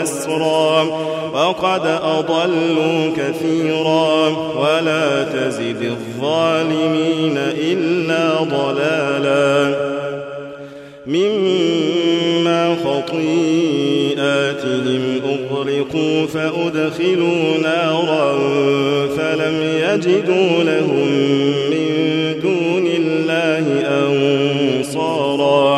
ونسرا وقد أضلوا كثيرا ولا تزد الظالمين إلا ضلالا. مما خطيئاتهم أغرقوا فأدخلوا نارا فلم يجدوا لهم